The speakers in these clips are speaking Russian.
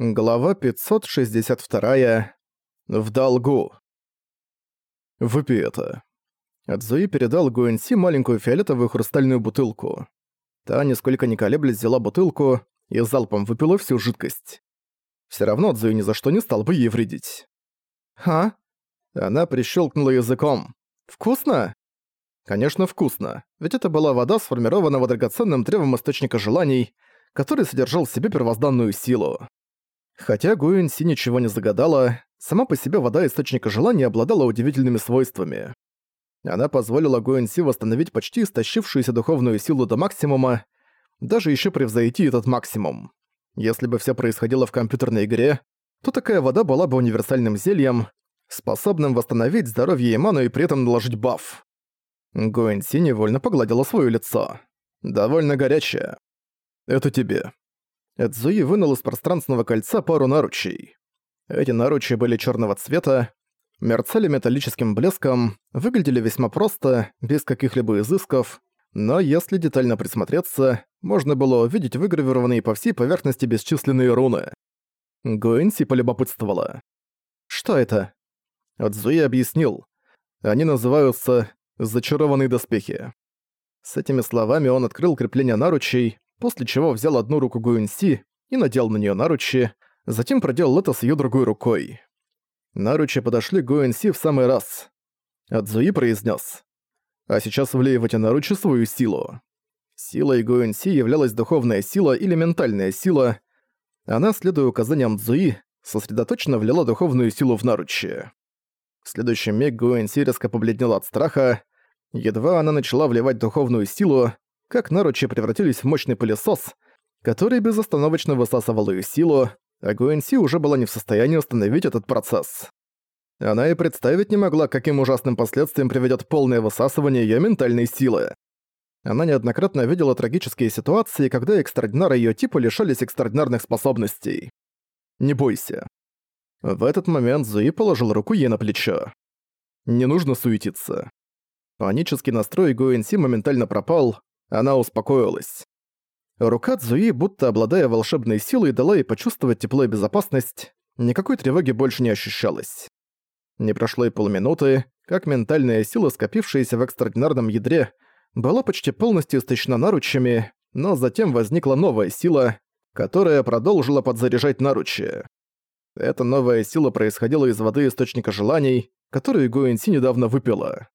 Глава 562. В долгу. Выпей это. Адзуи передал Гуэнси маленькую фиолетовую хрустальную бутылку. Та, нисколько не колеблясь, взяла бутылку и залпом выпила всю жидкость. Все равно Адзуи ни за что не стал бы ей вредить. «Ха?» Она прищелкнула языком. «Вкусно?» Конечно, вкусно, ведь это была вода, сформированного драгоценным древом источника желаний, который содержал в себе первозданную силу. Хотя Гуэнси ничего не загадала, сама по себе вода Источника Желания обладала удивительными свойствами. Она позволила Гуэнси восстановить почти истощившуюся духовную силу до максимума, даже еще превзойти этот максимум. Если бы все происходило в компьютерной игре, то такая вода была бы универсальным зельем, способным восстановить здоровье и ману и при этом наложить баф. Гуэнси невольно погладила свое лицо. «Довольно горячее. Это тебе. Эдзуи вынул из пространственного кольца пару наручей. Эти наручи были черного цвета, мерцали металлическим блеском, выглядели весьма просто, без каких-либо изысков, но если детально присмотреться, можно было увидеть выгравированные по всей поверхности бесчисленные руны. Гуэнси полюбопытствовала. «Что это?» Адзуи объяснил. Они называются «зачарованные доспехи». С этими словами он открыл крепление наручей, после чего взял одну руку Гуинси и надел на нее наручи, затем проделал это с ее другой рукой. Наручи подошли Гуинси в самый раз. Адзуи произнес: «А сейчас влей в эти наручи свою силу». Силой Гуинси являлась духовная сила или ментальная сила. Она, следуя указаниям Цзуи, сосредоточенно влила духовную силу в наручи. В следующий миг Гуэнси резко побледнела от страха. Едва она начала вливать духовную силу, как наручи превратились в мощный пылесос, который безостановочно высасывал ее силу, а Гуэнси уже была не в состоянии остановить этот процесс. Она и представить не могла, каким ужасным последствиям приведет полное высасывание ее ментальной силы. Она неоднократно видела трагические ситуации, когда экстраординары ее типа лишались экстраординарных способностей. «Не бойся». В этот момент Зуи положил руку ей на плечо. «Не нужно суетиться». Панический настрой Гуэнси моментально пропал, она успокоилась. Рука Цзуи, будто обладая волшебной силой, дала ей почувствовать тепло и безопасность, никакой тревоги больше не ощущалось. Не прошло и полминуты, как ментальная сила, скопившаяся в экстраординарном ядре, была почти полностью истощена наручами, но затем возникла новая сила, которая продолжила подзаряжать наручи. Эта новая сила происходила из воды Источника Желаний, которую Гуэнси недавно выпила.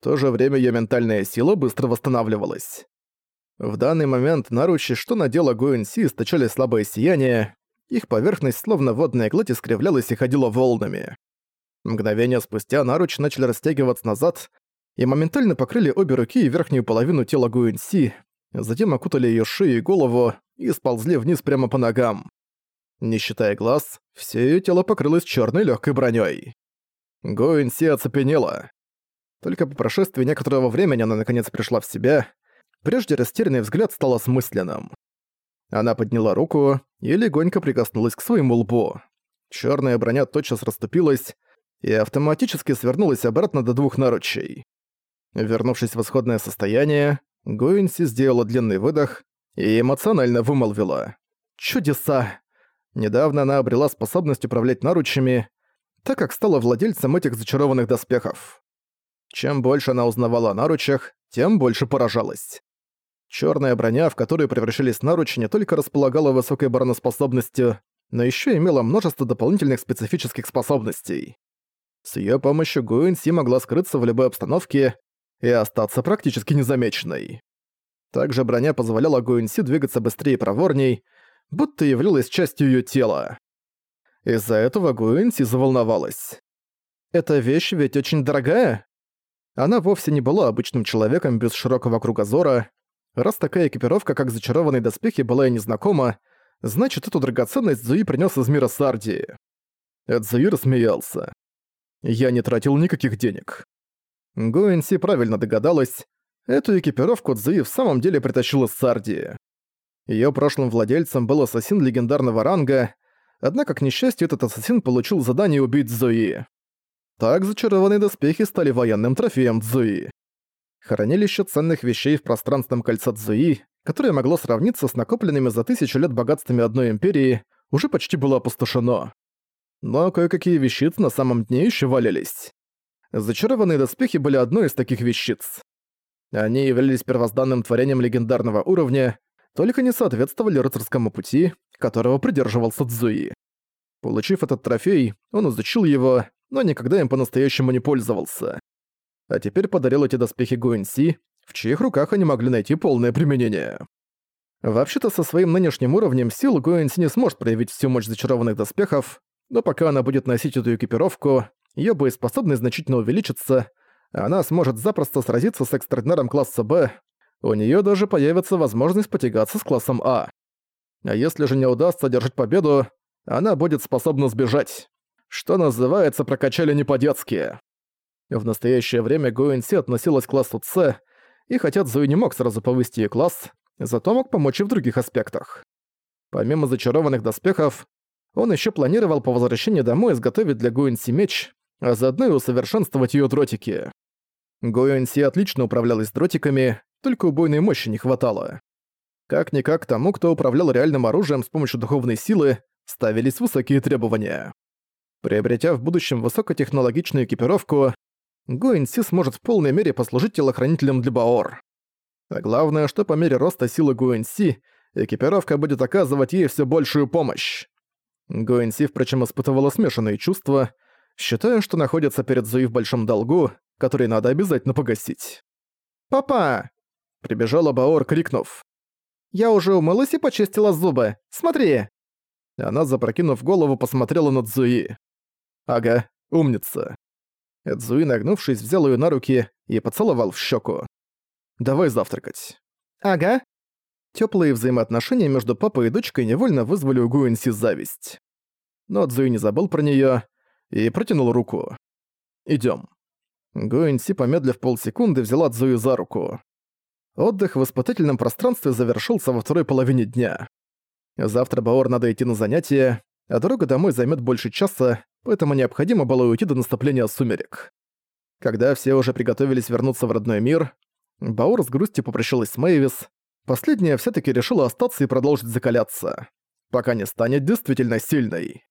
В то же время её ментальная сила быстро восстанавливалась. В данный момент наручи, что надела Гуэнси, источали слабое сияние, их поверхность, словно водная гладь, искривлялась и ходила волнами. Мгновение спустя наручи начали растягиваться назад и моментально покрыли обе руки и верхнюю половину тела Гуэнси, затем окутали её шею и голову и сползли вниз прямо по ногам. Не считая глаз, всё её тело покрылось чёрной лёгкой бронёй. Гуэнси оцепенела. Только по прошествии некоторого времени она наконец пришла в себя. Прежде растерянный взгляд стал осмысленным. Она подняла руку и легонько прикоснулась к своему лбу. Чёрная броня тотчас расступилась и автоматически свернулась обратно до двух наручей. Вернувшись в исходное состояние, Гуинси сделала длинный выдох и эмоционально вымолвила. «Чудеса!» Недавно она обрела способность управлять наручами, так как стала владельцем этих зачарованных доспехов. Чем больше она узнавала о наручах, тем больше поражалась. Черная броня, в которую превращались наручи, не только располагала высокой бароноспособностью, но еще имела множество дополнительных специфических способностей. С ее помощью Гуинси могла скрыться в любой обстановке и остаться практически незамеченной. Также броня позволяла Гуинси двигаться быстрее и проворней, будто являлась частью ее тела. Из-за этого Гуинси заволновалась. «Эта вещь ведь очень дорогая?» Она вовсе не была обычным человеком без широкого кругозора. Раз такая экипировка, как зачарованные доспехи, была ей незнакома, значит, эту драгоценность Зуи принес из мира Сардии. Эдзуи рассмеялся. «Я не тратил никаких денег». Гуэнси правильно догадалась, эту экипировку Цзуи в самом деле притащил из Сардии. Её прошлым владельцем был ассасин легендарного ранга, однако, к несчастью, этот ассасин получил задание убить Зои. Так зачарованные доспехи стали военным трофеем Цзуи. Хранилище ценных вещей в пространственном кольце Цзуи, которое могло сравниться с накопленными за тысячу лет богатствами одной империи, уже почти было опустошено. Но кое-какие вещицы на самом дне еще валялись. Зачарованные доспехи были одной из таких вещиц. Они являлись первозданным творением легендарного уровня, только не соответствовали рыцарскому пути, которого придерживался Цзуи. Получив этот трофей, он изучил его, но никогда им по-настоящему не пользовался. А теперь подарил эти доспехи Гуэнси, в чьих руках они могли найти полное применение. Вообще-то со своим нынешним уровнем сил Гуэнси не сможет проявить всю мощь зачарованных доспехов, но пока она будет носить эту экипировку, её боеспособность значительно увеличится, а она сможет запросто сразиться с экстрадинаром класса Б, у неё даже появится возможность потягаться с классом А. А если же не удастся одержать победу, она будет способна сбежать. Что называется, прокачали не по-детски. В настоящее время Гуэнси относилась к классу С, и хотя Цзуи не мог сразу повысить её класс, зато мог помочь и в других аспектах. Помимо зачарованных доспехов, он ещё планировал по возвращении домой изготовить для Гуэнси меч, а заодно и усовершенствовать её дротики. Гуэнси отлично управлялась дротиками, только убойной мощи не хватало. Как-никак тому, кто управлял реальным оружием с помощью духовной силы, ставились высокие требования. Приобретя в будущем высокотехнологичную экипировку, Гуэнси сможет в полной мере послужить телохранителем для Баор. А главное, что по мере роста силы Гуэнси, экипировка будет оказывать ей все большую помощь. Гуэнси, впрочем, испытывала смешанные чувства, считая, что находится перед Зуи в большом долгу, который надо обязательно погасить. «Папа!» — прибежала Баор, крикнув. «Я уже умылась и почистила зубы. Смотри!» Она, запрокинув голову, посмотрела на Цзуи. «Ага, умница». Цзуи, нагнувшись, взял ее на руки и поцеловал в щеку. «Давай завтракать». «Ага». Теплые взаимоотношения между папой и дочкой невольно вызвали у Гуэнси зависть. Но Цзуи не забыл про нее и протянул руку. Идем. Гуэнси, помедлив полсекунды, взяла Цзуи за руку. Отдых в испытательном пространстве завершился во второй половине дня. Завтра Баор надо идти на занятия, а дорога домой займет больше часа, поэтому необходимо было уйти до наступления сумерек. Когда все уже приготовились вернуться в родной мир, Баор с грустью попрощалась с Мэйвис. Последняя все таки решила остаться и продолжить закаляться, пока не станет действительно сильной.